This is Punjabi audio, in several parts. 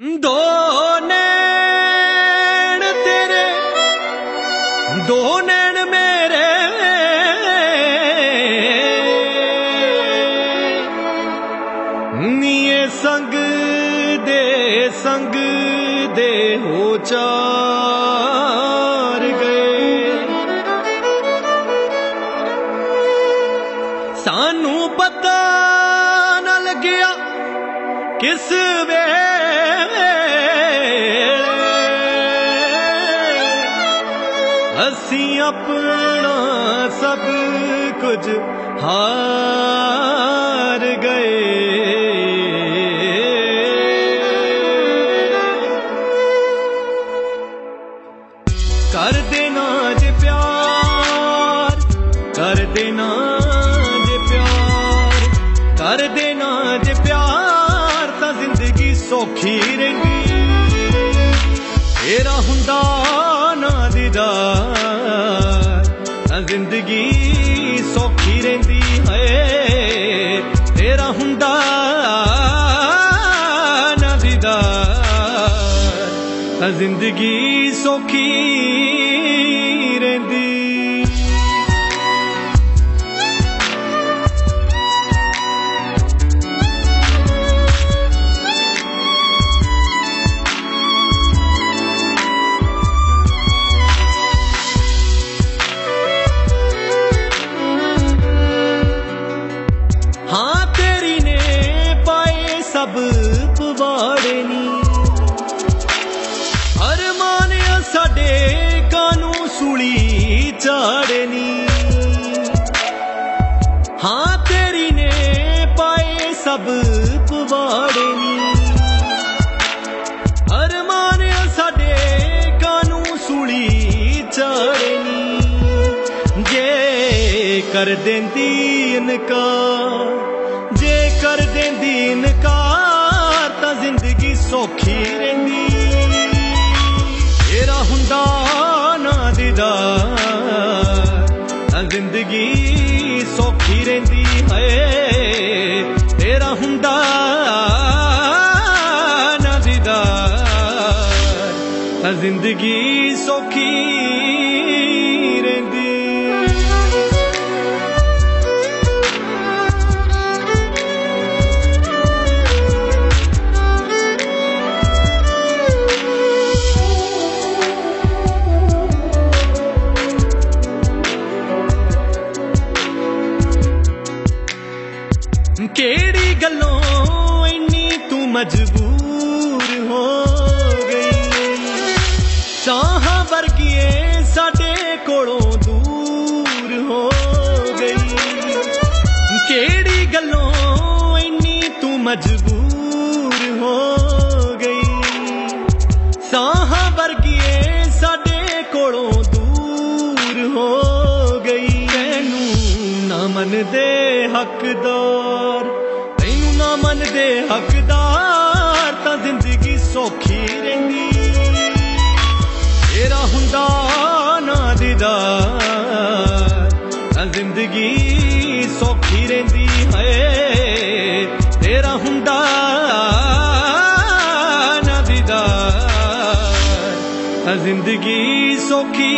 ਦੋ ਨੈਣ ਤੇਰੇ, ਦੋ ਨੈਣ ਮੇਰੇ। ਨੀਏ ਸੰਗ ਦੇ ਸੰਗ ਦੇ ਹੋ ਚਾਰ ਗਏ। ਸਾਨੂੰ ਪਤਾ ਨਾ ਲੱਗਿਆ ਕਿਸ ਵੇ ਅਸੀਂ ਆਪਣਾ ਸਭ ਕੁਝ ਹਾਰ ਗਏ। ਕਰ ਦੇਣਾ ਜੇ ਪਿਆਰ ਕਰ ਦੇਣਾ ਹੁੰਦਾ ਨਾ ਦੀਦਾਰ ਜ਼ਿੰਦਗੀ ਸੌਖੀ ਸਭ ਪਵਾੜੇ ਨੀ। ਅਰਮਾਨ ਸਾਡੇ ਕਾਨੂੰ ਸੁਲੀ ਝਾੜੇ ਨੀ। ਹਾਂ, ਤੇਰੀ ਨੇ ਪਾਏ ਸਭ ਪਵਾੜੇ ਨੀ। ਅਰਮਾਨ ਸਾਡੇ ਕਾਨੂੰ ਸੁਲੀ ਝਾੜੇ ਨੀ। ਜੇ ਕਰ ਦਿੰਦੀ ਇਨਕਾਰ ਸੌਖੀ ਰਹਿੰਦੀ ਹੈ ਤੇਰਾ ਹੁੰਦਾ ਨਾ ਦੀਦਾਰ। ਜ਼ਿੰਦਗੀ ਸੌਖੀ ਕਿਹੜੀ ਗੱਲੋਂ ਇੰਨੀ ਤੂੰ ਮਜਬੂਰ ਹੋ ਗਈ? ਸਾਹਾਂ ਵਰਗੀਏ ਸਾਡੇ ਕੋਲੋਂ ਦੂਰ ਹੋ ਗਈ। ਕਿਹੜੀ ਗੱਲੋਂ ਇੰਨੀ ਤੂੰ ਮਜਬੂਰ ਹੋ ਗਈ? ਸਾਹਾਂ ਵਰਗੀਏ ਸਾਡੇ ਕੋਲੋਂ ਦੂਰ ਹੋ ਗਈ। ਤੈਨੂੰ ਨਾ ਮੰਨਦੇ ਹੱਕਦਾਰ। ਤੈਨੂੰ ਨਾ ਮੰਨਦੇ ਹੱਕਦਾਰ, ਤਾਂ ਜ਼ਿੰਦਗੀ ਸੌਖੀ ਰਹਿੰਦੀ। ਤੇਰਾ ਹੁੰਦਾ ਨਾ ਦੀਦਾਰ, ਤਾਂ ਜ਼ਿੰਦਗੀ ਸੌਖੀ ਰਹਿੰਦੀ ਹੈ। ਤੇਰਾ ਹੁੰਦਾ ਨਾ ਦੀਦਾਰ, ਤਾਂ ਜ਼ਿੰਦਗੀ ਸੌਖੀ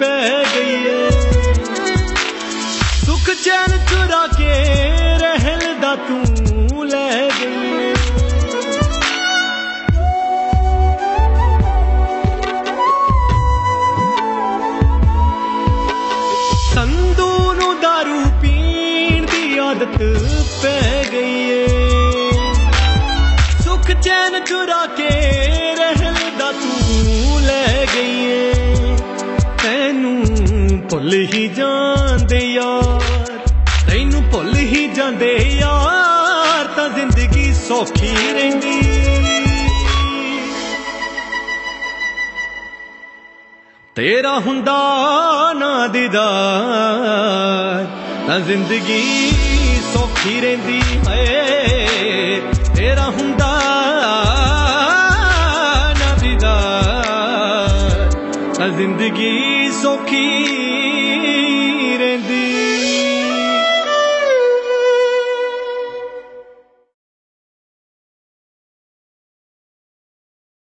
ਪੈ ਗਈ ਏ। ਸੁਖ ਚੈਨ ਚੁਰਾ ਕੇ ਰਹਿਲ ਦਾ ਤੂੰ ਲੈ ਗਈ ਏ। ਸੰਧੂ ਨੂੰ दारू ਪੀਣ ਦੀ ਆਦਤ ਪੈ ਗਈ ਏ। ਸੁਖ ਚੈਨ ਚੁਰਾ ਕੇ ਰਹਿਲ ਦਾ ਤੂੰ ਲੈ ਗਈ ਏ। ਭੁੱਲ ਹੀ ਜਾਂਦੇ ਯਾਰ। ਤੈਨੂੰ ਭੁੱਲ ਹੀ ਜਾਂਦੇ ਯਾਰ, ਤਾਂ ਜ਼ਿੰਦਗੀ ਸੌਖੀ ਰਹਿੰਦੀ। ਤੇਰਾ ਹੁੰਦਾ ਨਾ ਦੀਦਾਰ, ਤਾਂ ਜ਼ਿੰਦਗੀ ਸੌਖੀ ਰਹਿੰਦੀ ਹੈ ਤੇਰਾ ਹੁੰਦਾ ਨਾ ਦੀਦਾਰ, ਤਾਂ ਜ਼ਿੰਦਗੀ ਸੌਖੀ